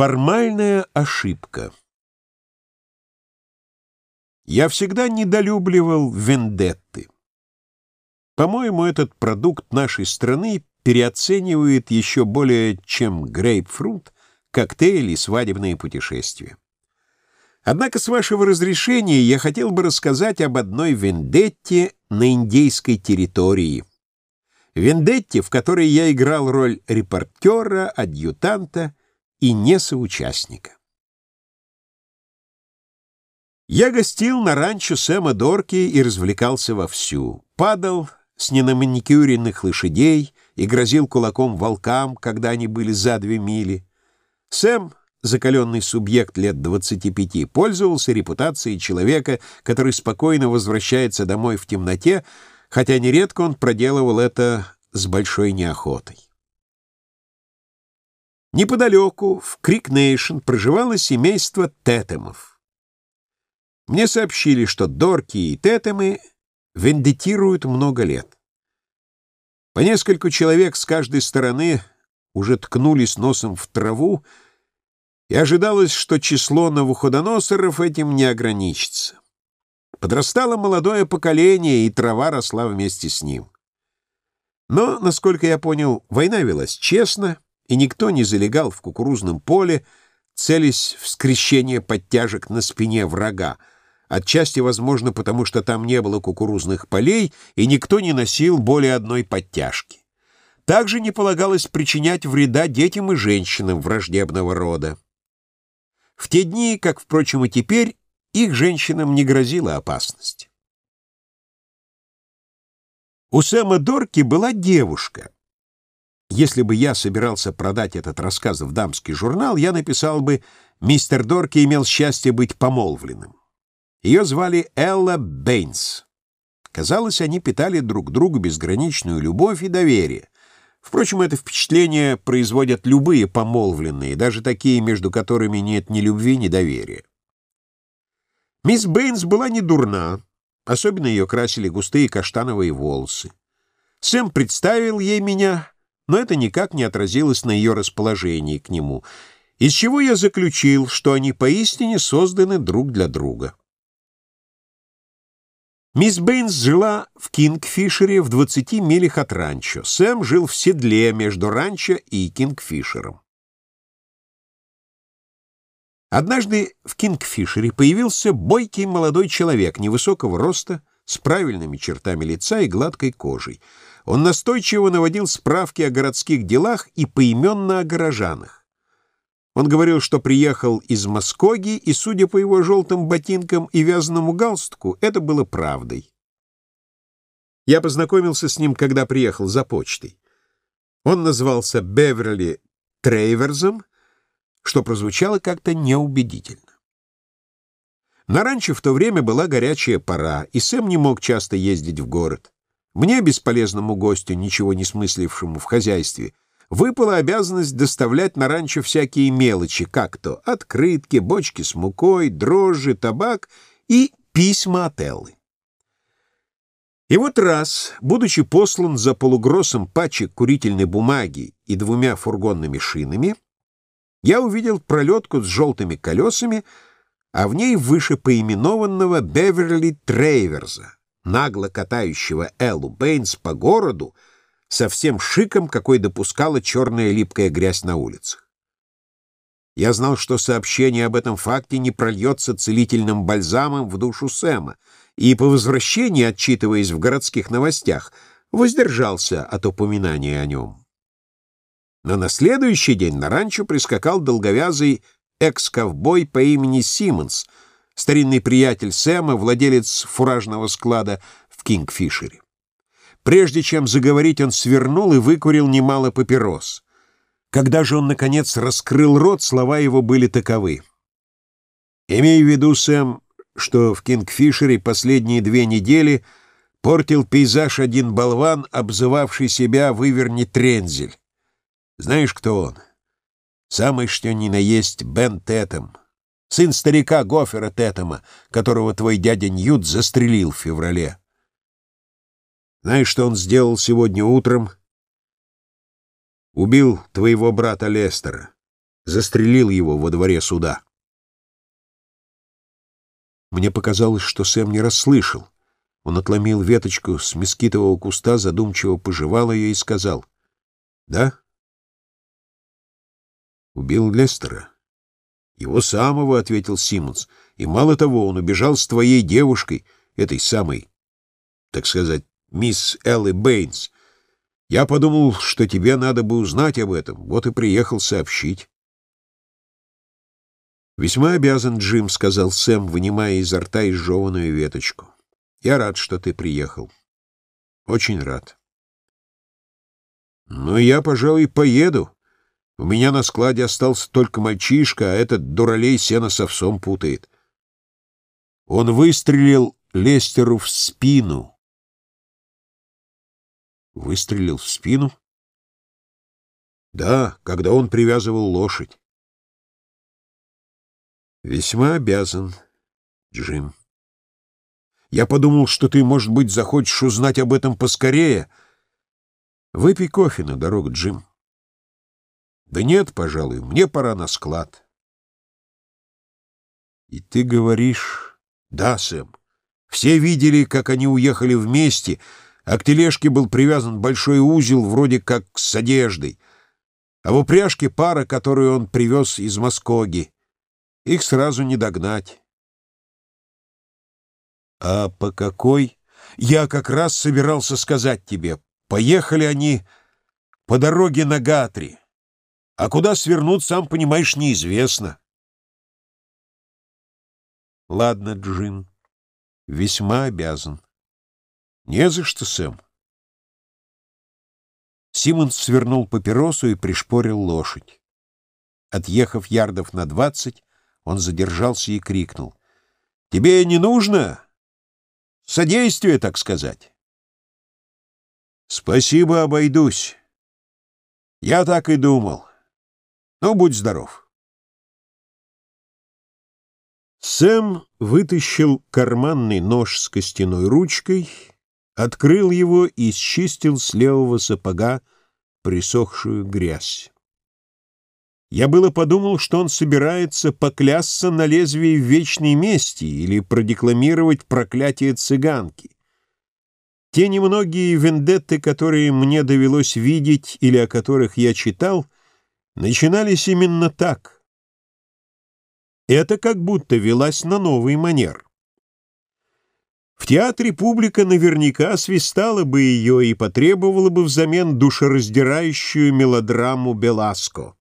Формальная ошибка Я всегда недолюбливал вендетты. По-моему, этот продукт нашей страны переоценивает еще более, чем грейпфрут, коктейли и свадебные путешествия. Однако, с вашего разрешения, я хотел бы рассказать об одной вендетте на индейской территории. Вендетте, в которой я играл роль репортера, адъютанта и не соучастника. Я гостил на ранчо Сэма Дорки и развлекался вовсю. Падал с ненаманикюренных лошадей и грозил кулаком волкам, когда они были за две мили. Сэм, закаленный субъект лет 25, пользовался репутацией человека, который спокойно возвращается домой в темноте, хотя нередко он проделывал это с большой неохотой. Неподалеку, в Крик-Нейшн, проживало семейство Тетемов. Мне сообщили, что Дорки и Тетемы вендетируют много лет. По нескольку человек с каждой стороны уже ткнулись носом в траву, и ожидалось, что число новоходоносоров этим не ограничится. Подрастало молодое поколение, и трава росла вместе с ним. Но, насколько я понял, война велась честно — и никто не залегал в кукурузном поле, целясь в скрещение подтяжек на спине врага, отчасти, возможно, потому что там не было кукурузных полей, и никто не носил более одной подтяжки. Также не полагалось причинять вреда детям и женщинам враждебного рода. В те дни, как, впрочем, и теперь, их женщинам не грозила опасность. У Сэма Дорки была девушка — если бы я собирался продать этот рассказ в дамский журнал, я написал бы «Мистер Дорки имел счастье быть помолвленным». Ее звали Элла Бэйнс. Казалось, они питали друг другу безграничную любовь и доверие. Впрочем, это впечатление производят любые помолвленные, даже такие, между которыми нет ни любви, ни доверия. Мисс Бэйнс была не дурна, особенно ее красили густые каштановые волосы. Сэм представил ей меня но это никак не отразилось на ее расположении к нему, из чего я заключил, что они поистине созданы друг для друга. Мисс Бэйнс жила в Кингфишере в 20 милях от ранчо. Сэм жил в седле между ранчо и Кингфишером. Однажды в Кингфишере появился бойкий молодой человек невысокого роста, с правильными чертами лица и гладкой кожей. Он настойчиво наводил справки о городских делах и поименно о горожанах. Он говорил, что приехал из Москоги, и, судя по его желтым ботинкам и вязаному галстуку, это было правдой. Я познакомился с ним, когда приехал за почтой. Он назывался Беверли Трейверзом, что прозвучало как-то неубедительно. На ранчо в то время была горячая пора, и Сэм не мог часто ездить в город. Мне, бесполезному гостю, ничего не смыслившему в хозяйстве, выпала обязанность доставлять на ранчо всякие мелочи, как то открытки, бочки с мукой, дрожжи, табак и письма от Эллы. И вот раз, будучи послан за полугроссом пачек курительной бумаги и двумя фургонными шинами, я увидел пролетку с желтыми колесами, а в ней выше поименованного Беверли Трейверза нагло катающего Эллу Бэйнс по городу со всем шиком, какой допускала черная липкая грязь на улицах. Я знал, что сообщение об этом факте не прольется целительным бальзамом в душу Сэма, и по возвращении, отчитываясь в городских новостях, воздержался от упоминания о нем. Но на следующий день на ранчо прискакал долговязый экс-ковбой по имени Симмонс — старинный приятель Сэма, владелец фуражного склада в Кингфишере. Прежде чем заговорить, он свернул и выкурил немало папирос. Когда же он, наконец, раскрыл рот, слова его были таковы. «Имей в виду, Сэм, что в Кингфишере последние две недели портил пейзаж один болван, обзывавший себя «Выверни Трензель». Знаешь, кто он? Самый что ни на есть Бен Тетем сын старика Гофера Тетема, которого твой дядя Ньют застрелил в феврале. Знаешь, что он сделал сегодня утром? Убил твоего брата Лестера. застрелил его во дворе суда. Мне показалось, что Сэм не расслышал. Он отломил веточку с мескитового куста, задумчиво пожевал ее и сказал. «Да?» «Убил Лестера?» «Его самого», — ответил Симмонс. «И мало того, он убежал с твоей девушкой, этой самой, так сказать, мисс Элли Бэйнс. Я подумал, что тебе надо бы узнать об этом, вот и приехал сообщить». «Весьма обязан, Джим», — сказал Сэм, вынимая изо рта изжеванную веточку. «Я рад, что ты приехал. Очень рад». «Ну, я, пожалуй, поеду. У меня на складе остался только мальчишка, а этот дуралей сено с овсом путает». Он выстрелил Лестеру в спину. Выстрелил в спину? Да, когда он привязывал лошадь. Весьма обязан, Джим. Я подумал, что ты, может быть, захочешь узнать об этом поскорее. Выпей кофе на дорогу, Джим. Да нет, пожалуй, мне пора на склад. И ты говоришь... Да, Сэм. Все видели, как они уехали вместе, а к тележке был привязан большой узел, вроде как с одеждой, а в упряжке пара, которую он привез из Москоги. Их сразу не догнать. А по какой? Я как раз собирался сказать тебе. Поехали они по дороге на Гатри. А куда свернут, сам понимаешь, неизвестно. Ладно, Джин, весьма обязан. Не за что, Сэм. Симмонс свернул папиросу и пришпорил лошадь. Отъехав ярдов на двадцать, он задержался и крикнул. «Тебе не нужно? Содействие, так сказать?» «Спасибо, обойдусь. Я так и думал. Ну, будь здоров». Сэм вытащил карманный нож с костяной ручкой, открыл его и счистил с левого сапога присохшую грязь. Я было подумал, что он собирается поклясться на лезвии вечной мести или продекламировать проклятие цыганки. Те немногие вендетты, которые мне довелось видеть или о которых я читал, начинались именно так. Это как будто велась на новый манер. В театре публика наверняка свистала бы ее и потребовала бы взамен душераздирающую мелодраму Беласко.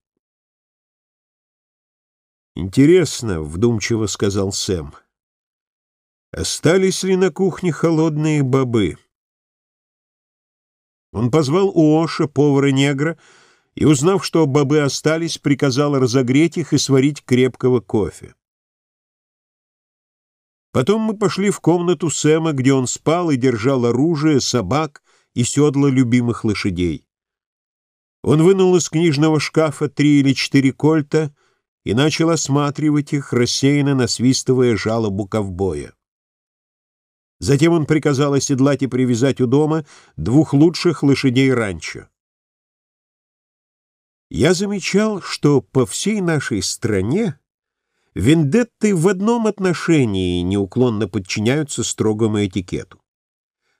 «Интересно», — вдумчиво сказал Сэм, — «остались ли на кухне холодные бобы?» Он позвал Уоша, повара-негра, и, узнав, что бобы остались, приказал разогреть их и сварить крепкого кофе. Потом мы пошли в комнату Сэма, где он спал и держал оружие, собак и седла любимых лошадей. Он вынул из книжного шкафа три или четыре кольта — и начал осматривать их, рассеянно насвистывая жалобу ковбоя. Затем он приказал оседлать и привязать у дома двух лучших лошадей ранчо. Я замечал, что по всей нашей стране вендетты в одном отношении неуклонно подчиняются строгому этикету.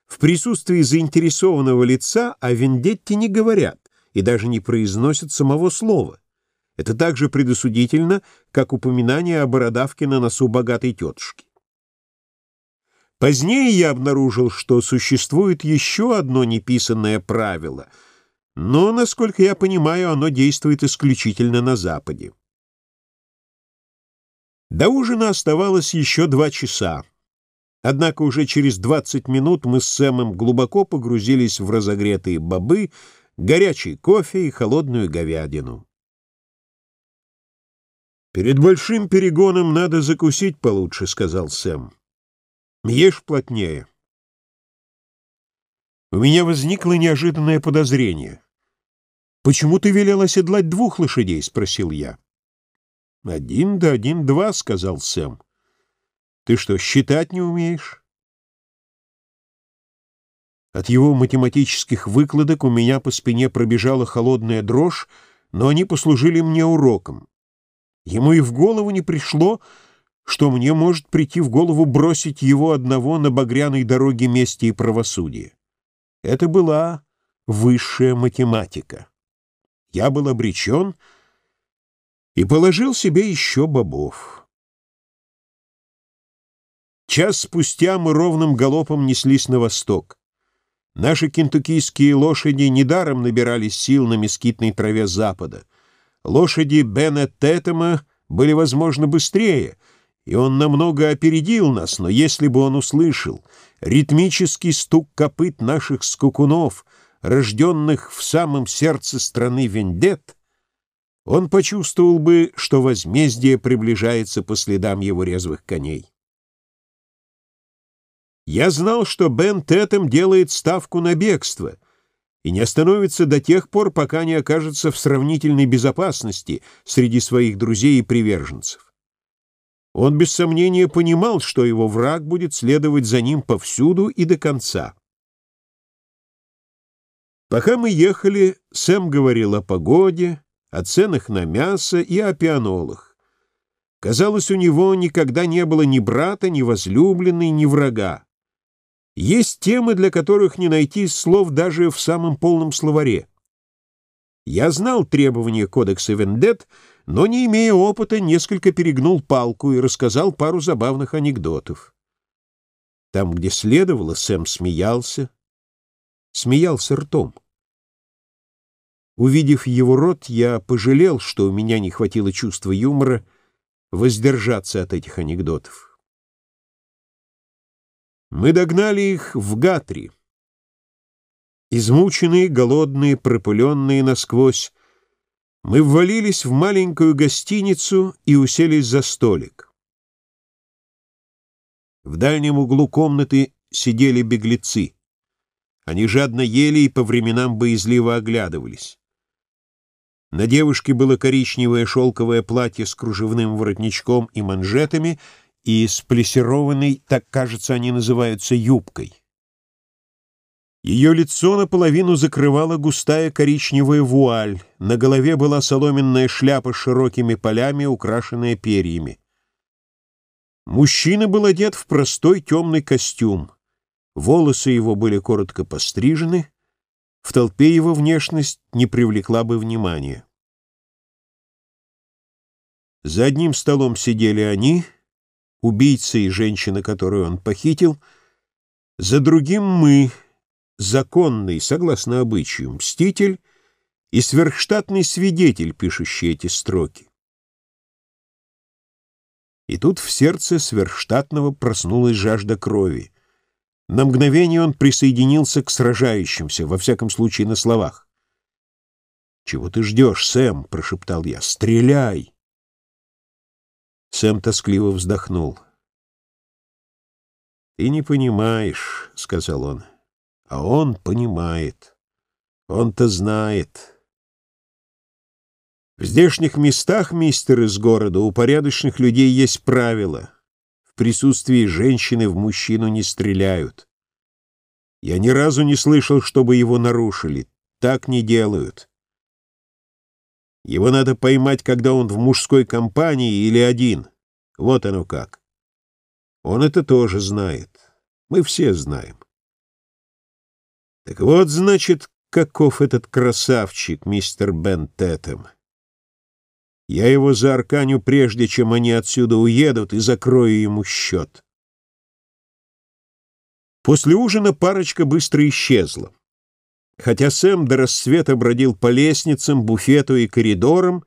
В присутствии заинтересованного лица о вендетте не говорят и даже не произносят самого слова. Это так же предосудительно, как упоминание о бородавке на носу богатой тетушки. Позднее я обнаружил, что существует еще одно неписанное правило, но, насколько я понимаю, оно действует исключительно на Западе. До ужина оставалось еще два часа. Однако уже через 20 минут мы с Сэмом глубоко погрузились в разогретые бобы, горячий кофе и холодную говядину. «Перед большим перегоном надо закусить получше», — сказал Сэм. «Ешь плотнее». У меня возникло неожиданное подозрение. «Почему ты велел оседлать двух лошадей?» — спросил я. «Один да один-два», — сказал Сэм. «Ты что, считать не умеешь?» От его математических выкладок у меня по спине пробежала холодная дрожь, но они послужили мне уроком. Ему и в голову не пришло, что мне может прийти в голову бросить его одного на багряной дороге мести и правосудия. Это была высшая математика. Я был обречен и положил себе еще бобов. Час спустя мы ровным галопом неслись на восток. Наши кентуккийские лошади недаром набирались сил на мескитной траве запада. Лошади Бена Тетема были, возможно, быстрее, и он намного опередил нас, но если бы он услышал ритмический стук копыт наших скукунов, рожденных в самом сердце страны Вендет, он почувствовал бы, что возмездие приближается по следам его резвых коней. Я знал, что Бен Тетем делает ставку на бегство и не остановится до тех пор, пока не окажется в сравнительной безопасности среди своих друзей и приверженцев. Он без сомнения понимал, что его враг будет следовать за ним повсюду и до конца. Пока мы ехали, Сэм говорил о погоде, о ценах на мясо и о пианолах. Казалось, у него никогда не было ни брата, ни возлюбленной, ни врага. Есть темы, для которых не найти слов даже в самом полном словаре. Я знал требования кодекса Вендет, но, не имея опыта, несколько перегнул палку и рассказал пару забавных анекдотов. Там, где следовало, Сэм смеялся, смеялся ртом. Увидев его рот, я пожалел, что у меня не хватило чувства юмора воздержаться от этих анекдотов. Мы догнали их в Гатри. Измученные, голодные, пропыленные насквозь, мы ввалились в маленькую гостиницу и уселись за столик. В дальнем углу комнаты сидели беглецы. Они жадно ели и по временам боязливо оглядывались. На девушке было коричневое шелковое платье с кружевным воротничком и манжетами и с плессированной, так, кажется, они называются, юбкой. Ее лицо наполовину закрывала густая коричневая вуаль, на голове была соломенная шляпа с широкими полями, украшенная перьями. Мужчина был одет в простой темный костюм. Волосы его были коротко пострижены, в толпе его внешность не привлекла бы внимания. За одним столом сидели они, убийца и женщина, которую он похитил, за другим мы, законный, согласно обычаю, мститель и сверхштатный свидетель, пишущий эти строки. И тут в сердце сверхштатного проснулась жажда крови. На мгновение он присоединился к сражающимся, во всяком случае на словах. «Чего ты ждешь, Сэм?» — прошептал я. «Стреляй!» Сэм тоскливо вздохнул. «Ты не понимаешь», — сказал он. «А он понимает. Он-то знает». В здешних местах, мистер из города, у порядочных людей есть правило — присутствии женщины в мужчину не стреляют. Я ни разу не слышал, чтобы его нарушили. Так не делают. Его надо поймать, когда он в мужской компании или один. Вот оно как. Он это тоже знает. Мы все знаем. Так вот, значит, каков этот красавчик, мистер Бен Тетем. Я его заарканю прежде, чем они отсюда уедут, и закрою ему счет. После ужина парочка быстро исчезла. Хотя Сэм до рассвета бродил по лестницам, буфету и коридорам,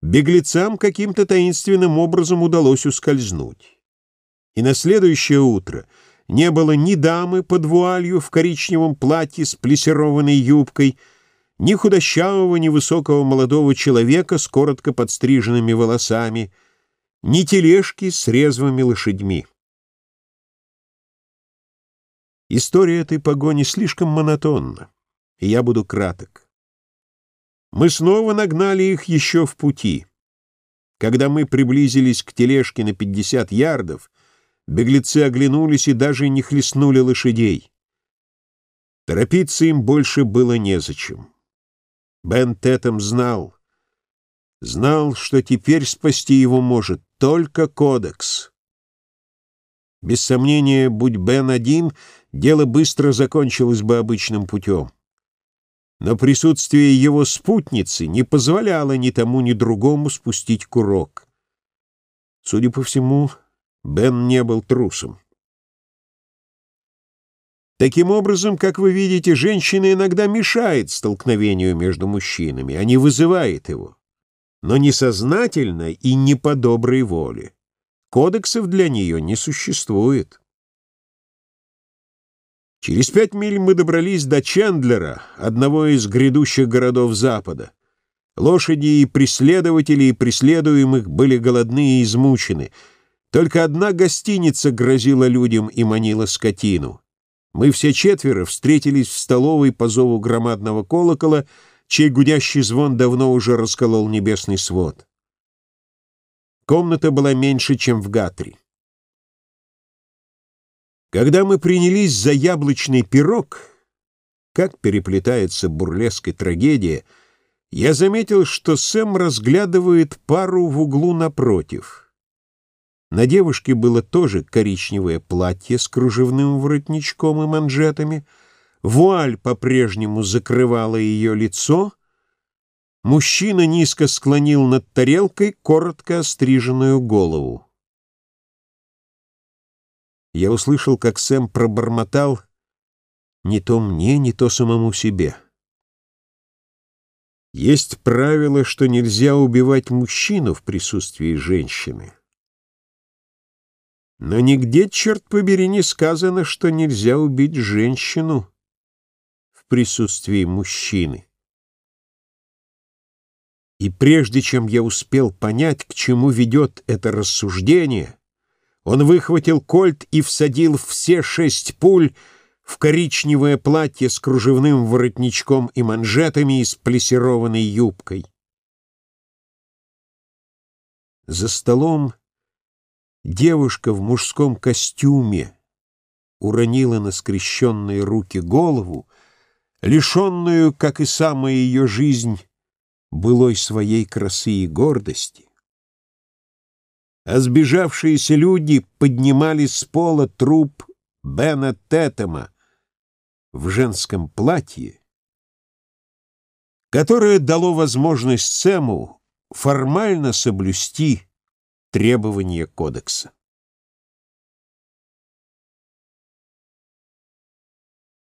беглецам каким-то таинственным образом удалось ускользнуть. И на следующее утро не было ни дамы под вуалью в коричневом платье с плессированной юбкой, ни худощавого, ни высокого молодого человека с коротко подстриженными волосами, ни тележки с резвыми лошадьми. История этой погони слишком монотонна, и я буду краток. Мы снова нагнали их еще в пути. Когда мы приблизились к тележке на 50 ярдов, беглецы оглянулись и даже не хлестнули лошадей. Торопиться им больше было незачем. Бен Тетем знал, Знал, что теперь спасти его может только кодекс. Без сомнения, будь Бен один, дело быстро закончилось бы обычным путем. Но присутствие его спутницы не позволяло ни тому, ни другому спустить курок. Судя по всему, Бен не был трусом. Таким образом, как вы видите, женщина иногда мешает столкновению между мужчинами, а не вызывает его. Но не сознательно и не по доброй воле. Кодексов для нее не существует. Через пять миль мы добрались до Чендлера, одного из грядущих городов Запада. Лошади и преследователи и преследуемых были голодны и измучены. Только одна гостиница грозила людям и манила скотину. Мы все четверо встретились в столовой по зову громадного колокола, чей гудящий звон давно уже расколол небесный свод. Комната была меньше, чем в Гатри. Когда мы принялись за яблочный пирог, как переплетается бурлеск и трагедия, я заметил, что Сэм разглядывает пару в углу напротив. На девушке было тоже коричневое платье с кружевным воротничком и манжетами, вуаль по-прежнему закрывала ее лицо, мужчина низко склонил над тарелкой коротко остриженную голову. Я услышал, как Сэм пробормотал «Не то мне, не то самому себе». Есть правило, что нельзя убивать мужчину в присутствии женщины. Но нигде, черт побери, не сказано, что нельзя убить женщину в присутствии мужчины. И прежде чем я успел понять, к чему ведет это рассуждение, он выхватил кольт и всадил все шесть пуль в коричневое платье с кружевным воротничком и манжетами и с плессированной юбкой. За столом девушка в мужском костюме уронила на скрещенные руки голову, лишенную, как и самая ее жизнь, былой своей красы и гордости. А сбежавшиеся люди поднимали с пола труп Бена Тетема в женском платье, которое дало возможность Сэму формально соблюсти требования кодекса.